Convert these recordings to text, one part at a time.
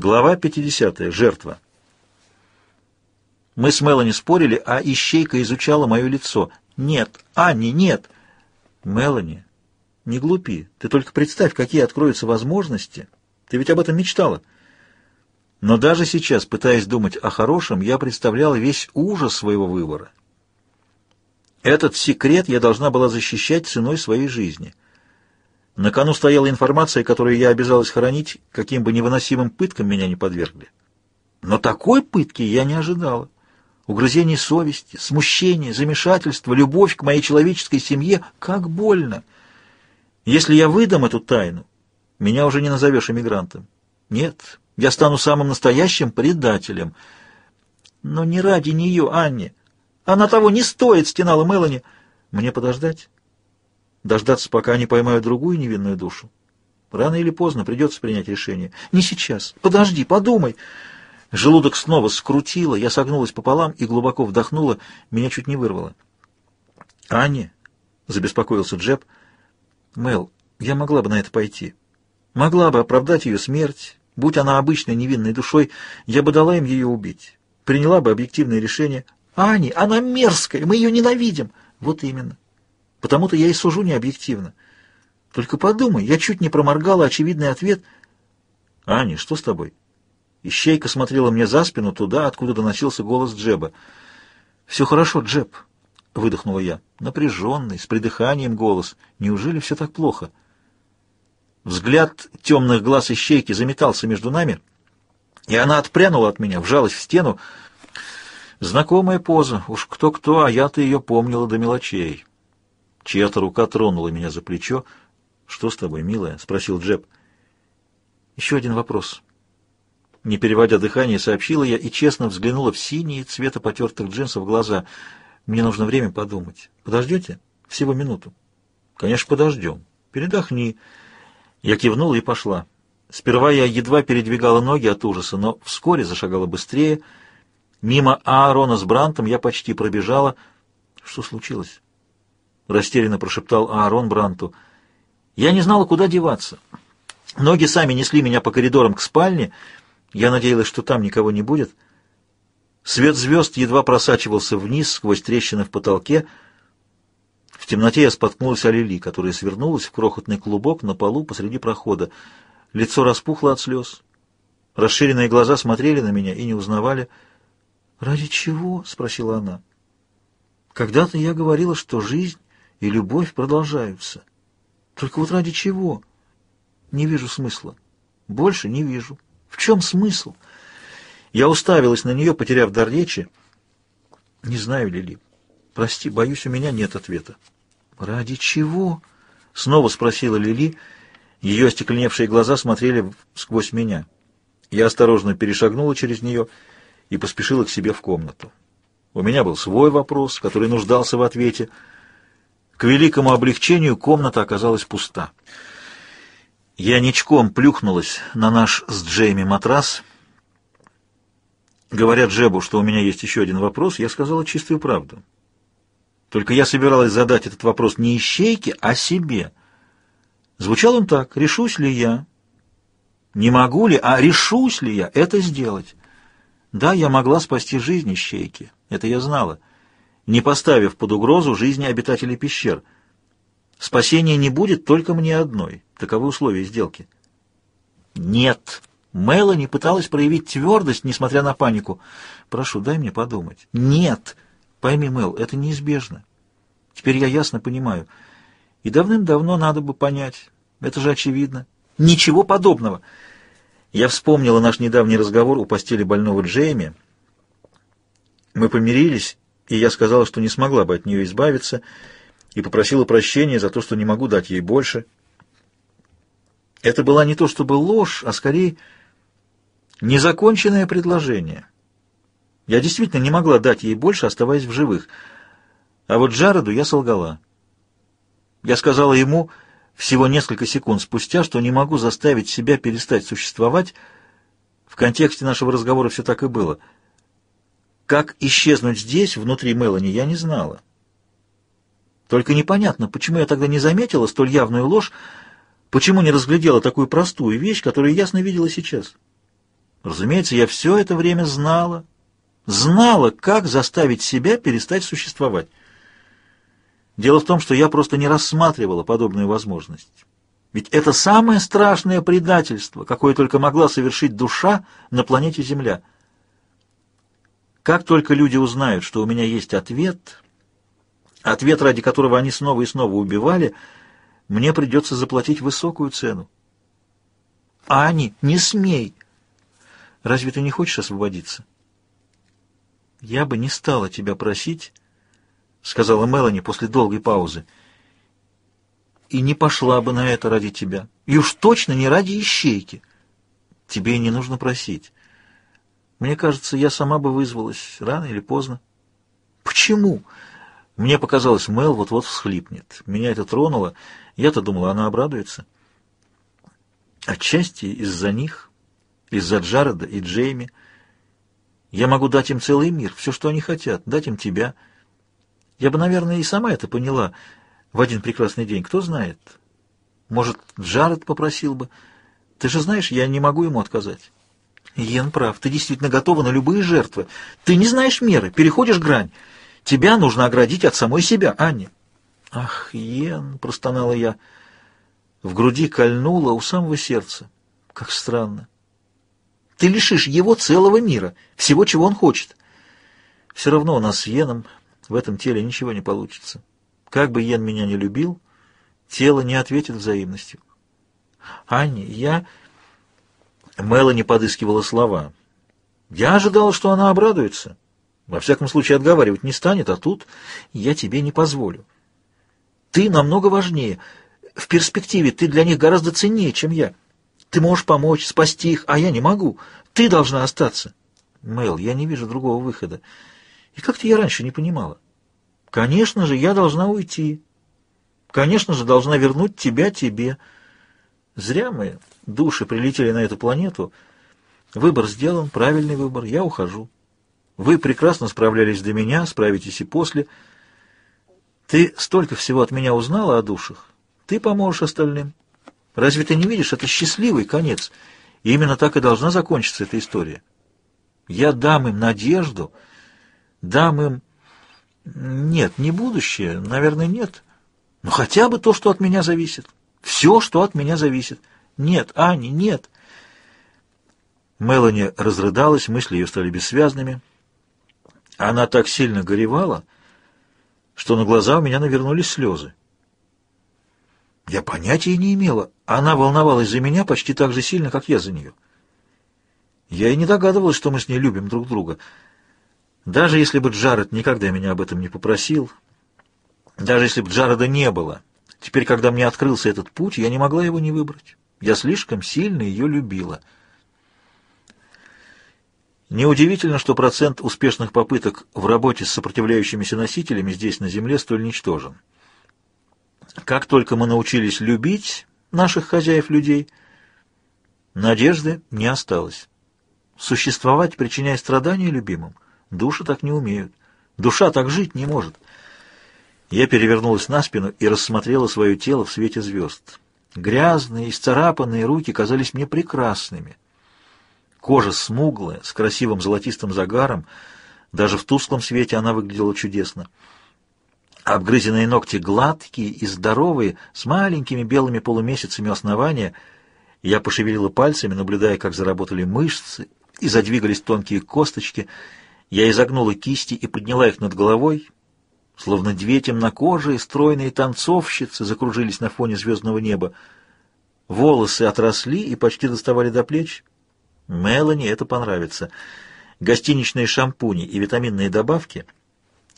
Глава 50. Жертва. Мы с Мелани спорили, а Ищейка изучала мое лицо. «Нет, Анни, нет!» «Мелани, не глупи. Ты только представь, какие откроются возможности. Ты ведь об этом мечтала». Но даже сейчас, пытаясь думать о хорошем, я представляла весь ужас своего выбора. Этот секрет я должна была защищать ценой своей жизни. На кону стояла информация, которую я обязалась хранить, каким бы невыносимым пыткам меня не подвергли. Но такой пытки я не ожидала. Угрызение совести, смущение, замешательство, любовь к моей человеческой семье — как больно! Если я выдам эту тайну, меня уже не назовешь эмигрантом. Нет, я стану самым настоящим предателем. Но не ради нее, Анне. Она того не стоит, стенала Мелани. Мне подождать? Дождаться, пока они поймают другую невинную душу? Рано или поздно придется принять решение. Не сейчас. Подожди, подумай. Желудок снова скрутило, я согнулась пополам и глубоко вдохнула, меня чуть не вырвало. «Аня?» — забеспокоился Джеб. «Мел, я могла бы на это пойти. Могла бы оправдать ее смерть. Будь она обычной невинной душой, я бы дала им ее убить. Приняла бы объективное решение. Ани, она мерзкая, мы ее ненавидим. Вот именно. Потому-то я и сужу необъективно. Только подумай, я чуть не проморгала очевидный ответ. Аня, что с тобой?» Ищейка смотрела мне за спину, туда, откуда доносился голос Джеба. «Все хорошо, Джеб», — выдохнула я. Напряженный, с придыханием голос. «Неужели все так плохо?» Взгляд темных глаз ищейки заметался между нами, и она отпрянула от меня, вжалась в стену. Знакомая поза, уж кто-кто, а я-то ее помнила до мелочей. Чья-то рука тронула меня за плечо. «Что с тобой, милая?» — спросил Джеб. «Еще один вопрос». Не переводя дыхание, сообщила я и честно взглянула в синие цвета потертых джинсов глаза. Мне нужно время подумать. Подождете? Всего минуту. Конечно, подождем. Передохни. Я кивнула и пошла. Сперва я едва передвигала ноги от ужаса, но вскоре зашагала быстрее. Мимо Аарона с Брантом я почти пробежала. Что случилось? Растерянно прошептал Аарон Бранту. Я не знала, куда деваться. Ноги сами несли меня по коридорам к спальне, я надеялась, что там никого не будет. Свет звезд едва просачивался вниз сквозь трещины в потолке. В темноте я споткнулась о Лили, которая свернулась в крохотный клубок на полу посреди прохода. Лицо распухло от слез. Расширенные глаза смотрели на меня и не узнавали. «Ради чего?» — спросила она. «Когда-то я говорила, что жизнь и любовь продолжаются. Только вот ради чего? Не вижу смысла. Больше не вижу». В чем смысл? Я уставилась на нее, потеряв дар речи. Не знаю, Лили. Прости, боюсь, у меня нет ответа. Ради чего? Снова спросила Лили. Ее остекленевшие глаза смотрели сквозь меня. Я осторожно перешагнула через нее и поспешила к себе в комнату. У меня был свой вопрос, который нуждался в ответе. К великому облегчению комната оказалась пуста. Я ничком плюхнулась на наш с Джейми матрас. Говоря Джебу, что у меня есть еще один вопрос, я сказала чистую правду. Только я собиралась задать этот вопрос не ищейке, а себе. Звучал он так, решусь ли я, не могу ли, а решусь ли я это сделать. Да, я могла спасти жизнь ищейки, это я знала, не поставив под угрозу жизни обитателей пещер — Спасения не будет только мне одной. Таковы условия сделки. Нет. Мелани пыталась проявить твердость, несмотря на панику. Прошу, дай мне подумать. Нет. Пойми, Мел, это неизбежно. Теперь я ясно понимаю. И давным-давно надо бы понять. Это же очевидно. Ничего подобного. Я вспомнила наш недавний разговор у постели больного Джейми. Мы помирились, и я сказала, что не смогла бы от нее избавиться, — и попросила прощения за то, что не могу дать ей больше. Это была не то чтобы ложь, а скорее незаконченное предложение. Я действительно не могла дать ей больше, оставаясь в живых. А вот Джареду я солгала. Я сказала ему всего несколько секунд спустя, что не могу заставить себя перестать существовать. В контексте нашего разговора все так и было. Как исчезнуть здесь, внутри Мелани, я не знала. Только непонятно, почему я тогда не заметила столь явную ложь, почему не разглядела такую простую вещь, которую ясно видела сейчас. Разумеется, я все это время знала, знала, как заставить себя перестать существовать. Дело в том, что я просто не рассматривала подобную возможность. Ведь это самое страшное предательство, какое только могла совершить душа на планете Земля. Как только люди узнают, что у меня есть ответ, ответ, ради которого они снова и снова убивали, мне придется заплатить высокую цену. Ани, не смей! Разве ты не хочешь освободиться? Я бы не стала тебя просить, — сказала Мелани после долгой паузы, — и не пошла бы на это ради тебя. И уж точно не ради ищейки. Тебе не нужно просить. Мне кажется, я сама бы вызвалась, рано или поздно. Почему? Мне показалось, Мел вот-вот всхлипнет. Меня это тронуло. Я-то думала, она обрадуется. Отчасти из-за них, из-за Джареда и Джейми. Я могу дать им целый мир, все, что они хотят, дать им тебя. Я бы, наверное, и сама это поняла в один прекрасный день. Кто знает? Может, Джаред попросил бы. Ты же знаешь, я не могу ему отказать. Йен прав, ты действительно готова на любые жертвы. Ты не знаешь меры, переходишь грань. Тебя нужно оградить от самой себя, Анни. Ах, Йен, простонала я. В груди кольнуло у самого сердца. Как странно. Ты лишишь его целого мира, всего, чего он хочет. Все равно у нас с Йеном в этом теле ничего не получится. Как бы Йен меня не любил, тело не ответит взаимностью. Анни, я... Мелани подыскивала слова. Я ожидала, что она обрадуется. Во всяком случае, отговаривать не станет, а тут я тебе не позволю. Ты намного важнее. В перспективе ты для них гораздо ценнее, чем я. Ты можешь помочь, спасти их, а я не могу. Ты должна остаться. Мэл, я не вижу другого выхода. И как-то я раньше не понимала. Конечно же, я должна уйти. Конечно же, должна вернуть тебя тебе. Зря мы, души, прилетели на эту планету. Выбор сделан, правильный выбор, я ухожу. Вы прекрасно справлялись до меня, справитесь и после. Ты столько всего от меня узнала о душах. Ты поможешь остальным. Разве ты не видишь, это счастливый конец. И именно так и должна закончиться эта история. Я дам им надежду, дам им нет, не будущее, наверное, нет. Но хотя бы то, что от меня зависит. Все, что от меня зависит. Нет, Ани, нет. Мелани разрыдалась, мысли ее стали бессвязными. Она так сильно горевала, что на глаза у меня навернулись слезы. Я понятия не имела. Она волновалась за меня почти так же сильно, как я за нее. Я и не догадывалась, что мы с ней любим друг друга — даже если бы Джаред никогда меня об этом не попросил, даже если бы Джареда не было, теперь, когда мне открылся этот путь, я не могла его не выбрать. Я слишком сильно ее любила. Неудивительно, что процент успешных попыток в работе с сопротивляющимися носителями здесь, на Земле, столь ничтожен. Как только мы научились любить наших хозяев-людей, надежды не осталось. Существовать, причиняя страдания любимым — Души так не умеют. Душа так жить не может. Я перевернулась на спину и рассмотрела свое тело в свете звезд. Грязные, исцарапанные руки казались мне прекрасными. Кожа смуглая, с красивым золотистым загаром. Даже в тусклом свете она выглядела чудесно. Обгрызенные ногти гладкие и здоровые, с маленькими белыми полумесяцами основания. Я пошевелила пальцами, наблюдая, как заработали мышцы, и задвигались тонкие косточки — я изогнула кисти и подняла их над головой, словно две темнокожие стройные танцовщицы закружились на фоне звездного неба. Волосы отросли и почти доставали до плеч. Мелани это понравится. Гостиничные шампуни и витаминные добавки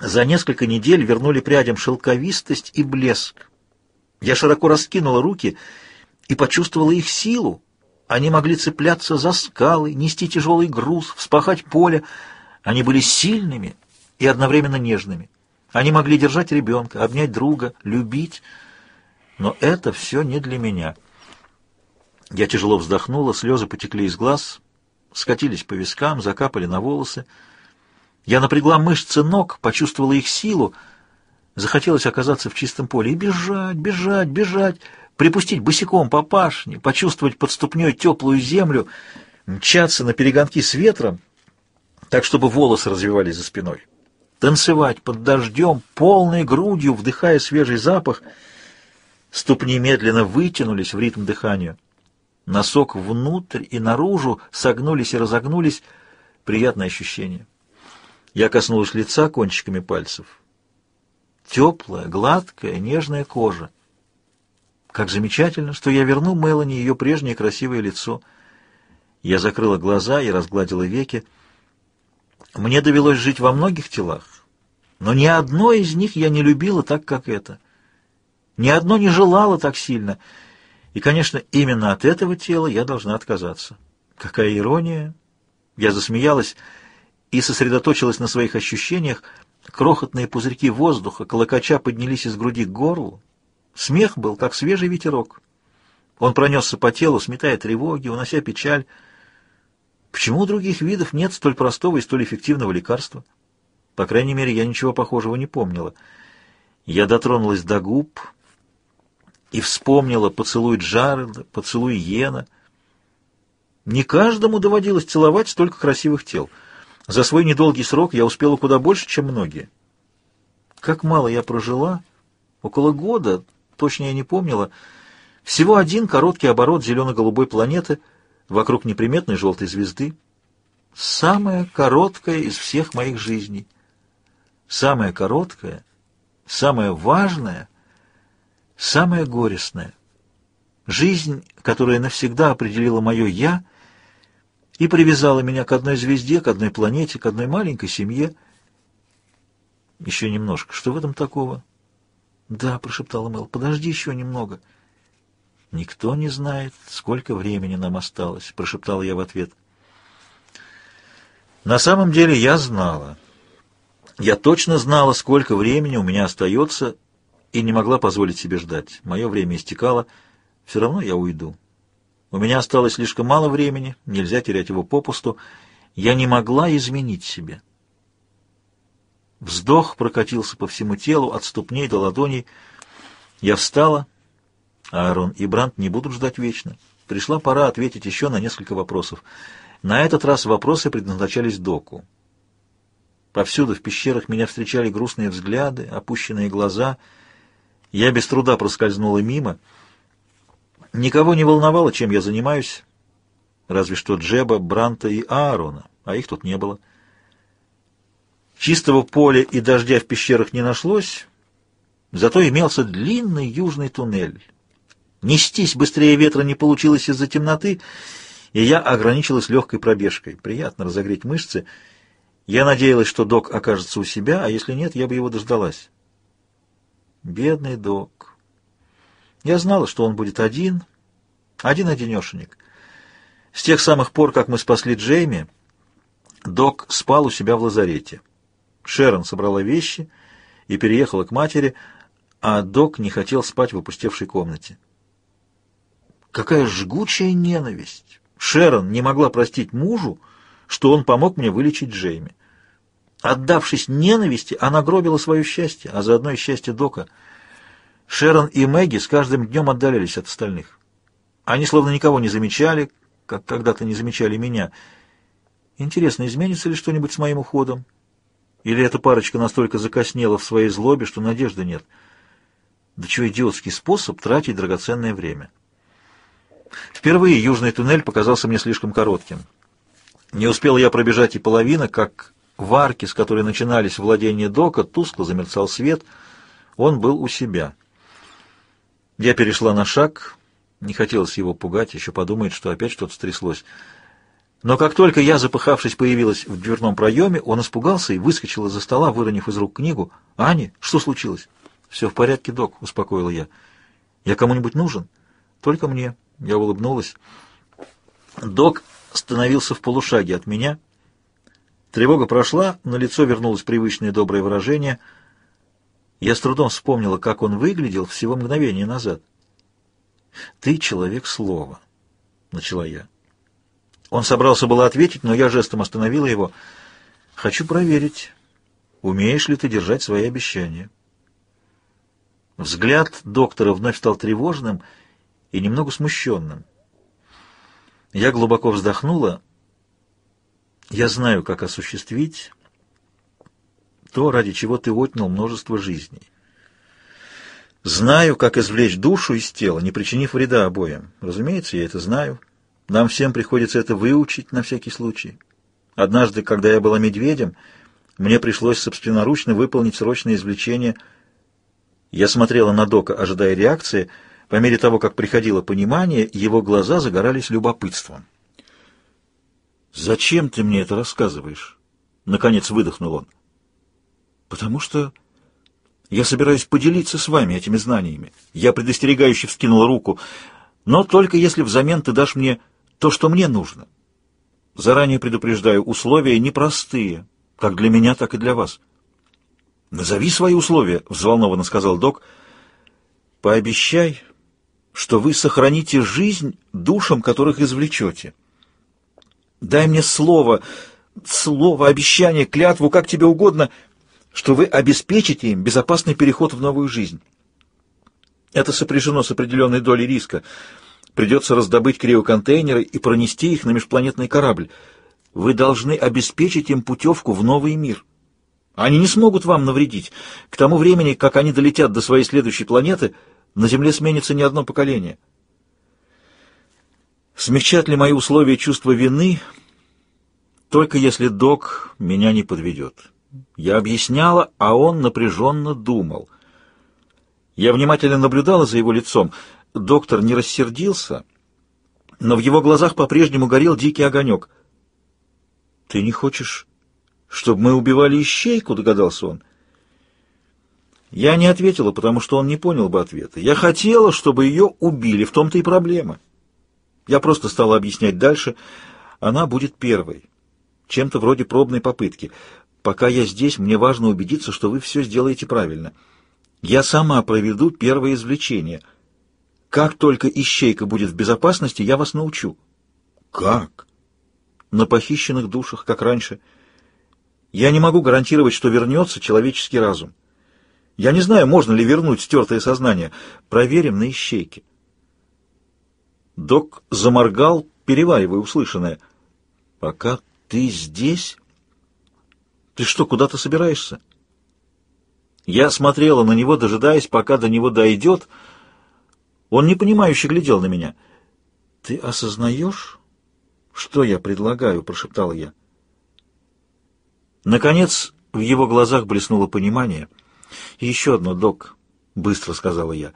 за несколько недель вернули прядям шелковистость и блеск. Я широко раскинула руки и почувствовала их силу. Они могли цепляться за скалы, нести тяжелый груз, вспахать поле, они были сильными и одновременно нежными. Они могли держать ребенка, обнять друга, любить. Но это все не для меня. Я тяжело вздохнула, слезы потекли из глаз, скатились по вискам, закапали на волосы. Я напрягла мышцы ног, почувствовала их силу. Захотелось оказаться в чистом поле и бежать, бежать, бежать, припустить босиком по пашне, почувствовать под ступней теплую землю — мчаться на перегонки с ветром, так, чтобы волосы развивались за спиной, танцевать под дождем, полной грудью, вдыхая свежий запах. Ступни медленно вытянулись в ритм дыхания. Носок внутрь и наружу согнулись и разогнулись. Приятное ощущение. Я коснулась лица кончиками пальцев. Теплая, гладкая, нежная кожа. Как замечательно, что я верну Мелани ее прежнее красивое лицо. Я закрыла глаза и разгладила веки. Мне довелось жить во многих телах, но ни одно из них я не любила так, как это. Ни одно не желала так сильно. И, конечно, именно от этого тела я должна отказаться. Какая ирония! Я засмеялась и сосредоточилась на своих ощущениях. Крохотные пузырьки воздуха, колокача поднялись из груди к горлу. Смех был, как свежий ветерок. Он пронесся по телу, сметая тревоги, унося печаль. Почему у других видов нет столь простого и столь эффективного лекарства? По крайней мере, я ничего похожего не помнила. Я дотронулась до губ и вспомнила поцелуй Джареда, поцелуй Йена. Не каждому доводилось целовать столько красивых тел. За свой недолгий срок я успела куда больше, чем многие. Как мало я прожила. Около года, точно я не помнила. Всего один короткий оборот зелено-голубой планеты — вокруг неприметной желтой звезды. Самая короткая из всех моих жизней. Самая короткая, самая важная, самая горестная. Жизнь, которая навсегда определила мое «я» и привязала меня к одной звезде, к одной планете, к одной маленькой семье. Еще немножко. Что в этом такого? Да, прошептала Мэл, подожди еще немного. — «Никто не знает, сколько времени нам осталось», — прошептал я в ответ. На самом деле я знала. Я точно знала, сколько времени у меня остается, и не могла позволить себе ждать. Мое время истекало, все равно я уйду. У меня осталось слишком мало времени, нельзя терять его попусту. Я не могла изменить себе. Вздох прокатился по всему телу, от ступней до ладоней. Я встала, Аарон и Брант не будут ждать вечно. Пришла пора ответить еще на несколько вопросов. На этот раз вопросы предназначались доку. Повсюду в пещерах меня встречали грустные взгляды, опущенные глаза. Я без труда проскользнула мимо. Никого не волновало, чем я занимаюсь, разве что Джеба, Бранта и Аарона, а их тут не было. Чистого поля и дождя в пещерах не нашлось, зато имелся длинный южный туннель, Нестись быстрее ветра не получилось из-за темноты, и я ограничилась легкой пробежкой. Приятно разогреть мышцы. Я надеялась, что док окажется у себя, а если нет, я бы его дождалась. Бедный док. Я знала, что он будет один, один-одинешенек. С тех самых пор, как мы спасли Джейми, док спал у себя в лазарете. Шерон собрала вещи и переехала к матери, а док не хотел спать в опустевшей комнате. Какая жгучая ненависть! Шерон не могла простить мужу, что он помог мне вылечить Джейми. Отдавшись ненависти, она гробила свое счастье, а заодно и счастье Дока. Шерон и Мэгги с каждым днем отдалялись от остальных. Они словно никого не замечали, как когда-то не замечали меня. Интересно, изменится ли что-нибудь с моим уходом? Или эта парочка настолько закоснела в своей злобе, что надежды нет? Да чего идиотский способ тратить драгоценное время. Впервые южный туннель показался мне слишком коротким. Не успел я пробежать и половина, как в арке, с которой начинались владения дока, тускло замерцал свет. Он был у себя. Я перешла на шаг. Не хотелось его пугать, еще подумает, что опять что-то стряслось. Но как только я, запыхавшись, появилась в дверном проеме, он испугался и выскочил из-за стола, выронив из рук книгу. «Ани, что случилось?» «Все в порядке, док», — успокоила я. «Я кому-нибудь нужен?» «Только мне». Я улыбнулась. Док становился в полушаге от меня. Тревога прошла, на лицо вернулось привычное доброе выражение. Я с трудом вспомнила, как он выглядел всего мгновение назад. «Ты человек слова», — начала я. Он собрался было ответить, но я жестом остановила его. «Хочу проверить, умеешь ли ты держать свои обещания». Взгляд доктора вновь стал тревожным — и немного смущенным. Я глубоко вздохнула. Я знаю, как осуществить то, ради чего ты отнял множество жизней. Знаю, как извлечь душу из тела, не причинив вреда обоим. Разумеется, я это знаю. Нам всем приходится это выучить на всякий случай. Однажды, когда я была медведем, мне пришлось собственноручно выполнить срочное извлечение. Я смотрела на Дока, ожидая реакции. По мере того, как приходило понимание, его глаза загорались любопытством. «Зачем ты мне это рассказываешь?» Наконец выдохнул он. «Потому что я собираюсь поделиться с вами этими знаниями». Я предостерегающе вскинула руку. «Но только если взамен ты дашь мне то, что мне нужно. Заранее предупреждаю, условия непростые, как для меня, так и для вас». «Назови свои условия», — взволнованно сказал док. «Пообещай, что вы сохраните жизнь душам, которых извлечете». Дай мне слово, слово, обещание, клятву, как тебе угодно, что вы обеспечите им безопасный переход в новую жизнь. Это сопряжено с определенной долей риска. Придется раздобыть криоконтейнеры и пронести их на межпланетный корабль. Вы должны обеспечить им путевку в новый мир. Они не смогут вам навредить. К тому времени, как они долетят до своей следующей планеты, на Земле сменится не одно поколение. Смягчат ли мои условия чувство вины, только если док меня не подведет? Я объясняла, а он напряженно думал. Я внимательно наблюдала за его лицом. Доктор не рассердился, но в его глазах по-прежнему горел дикий огонек. «Ты не хочешь, чтобы мы убивали ищейку?» — догадался он. Я не ответила, потому что он не понял бы ответа. Я хотела, чтобы ее убили, в том-то и проблема. Я просто стала объяснять дальше. Она будет первой. Чем-то вроде пробной попытки. Пока я здесь, мне важно убедиться, что вы все сделаете правильно. Я сама проведу первое извлечение. Как только ищейка будет в безопасности, я вас научу. Как? На похищенных душах, как раньше. Я не могу гарантировать, что вернется человеческий разум. Я не знаю, можно ли вернуть стертое сознание. Проверим на ищейке. Док заморгал, переваривая услышанное. «Пока ты здесь? Ты что, куда-то собираешься?» Я смотрела на него, дожидаясь, пока до него дойдет. Он непонимающе глядел на меня. «Ты осознаешь, что я предлагаю?» — прошептал я. Наконец, в его глазах блеснуло понимание. «Еще одно, док», — быстро сказала я.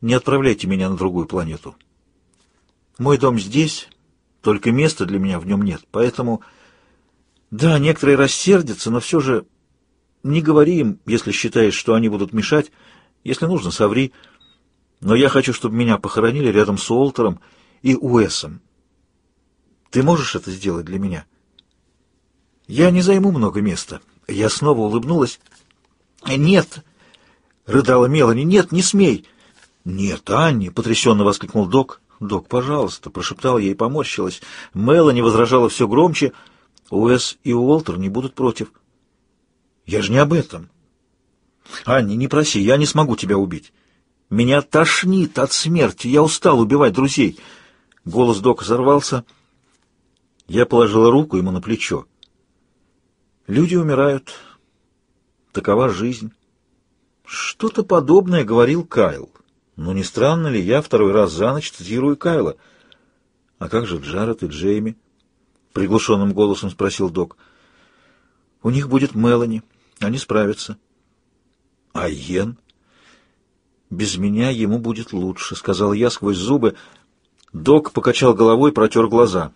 «Не отправляйте меня на другую планету». Мой дом здесь, только места для меня в нем нет, поэтому... Да, некоторые рассердятся, но все же не говори им, если считаешь, что они будут мешать. Если нужно, соври. Но я хочу, чтобы меня похоронили рядом с Уолтером и Уэсом. Ты можешь это сделать для меня? Я не займу много места. Я снова улыбнулась. «Нет!» — рыдала Мелани. «Нет, не смей!» «Нет, Анни!» — потрясенно воскликнул док. «Док, пожалуйста», — прошептала ей и поморщилась. Мелани возражала все громче. Уэс и Уолтер не будут против. «Я же не об этом». «Анни, не проси, я не смогу тебя убить. Меня тошнит от смерти, я устал убивать друзей». Голос Дока взорвался. Я положила руку ему на плечо. «Люди умирают. Такова жизнь». Что-то подобное говорил Кайл. Но не странно ли, я второй раз за ночь цитирую Кайла. А как же Джаред и Джейми? Приглушенным голосом спросил док. У них будет Мелани. Они справятся. А Йен? Без меня ему будет лучше, сказал я сквозь зубы. Док покачал головой, протер глаза.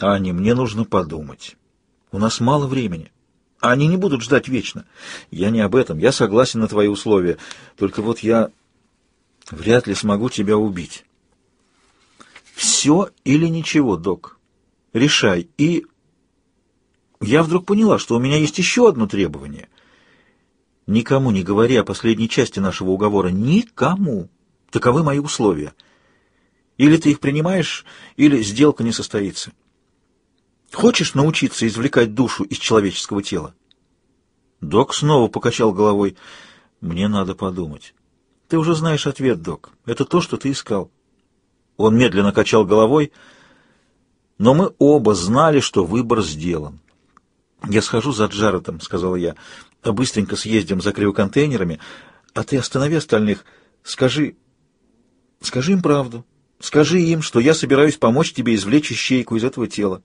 Ани, мне нужно подумать. У нас мало времени. Они не будут ждать вечно. Я не об этом. Я согласен на твои условия. Только вот я Вряд ли смогу тебя убить. Все или ничего, док. Решай. И я вдруг поняла, что у меня есть еще одно требование. Никому не говори о последней части нашего уговора. Никому. Таковы мои условия. Или ты их принимаешь, или сделка не состоится. Хочешь научиться извлекать душу из человеческого тела? Док снова покачал головой. Мне надо подумать. Ты уже знаешь ответ, док. Это то, что ты искал. Он медленно качал головой. Но мы оба знали, что выбор сделан. «Я схожу за Джаретом», — сказала я. «Быстренько съездим за криоконтейнерами, а ты останови остальных. Скажи... Скажи им правду. Скажи им, что я собираюсь помочь тебе извлечь ищейку из этого тела.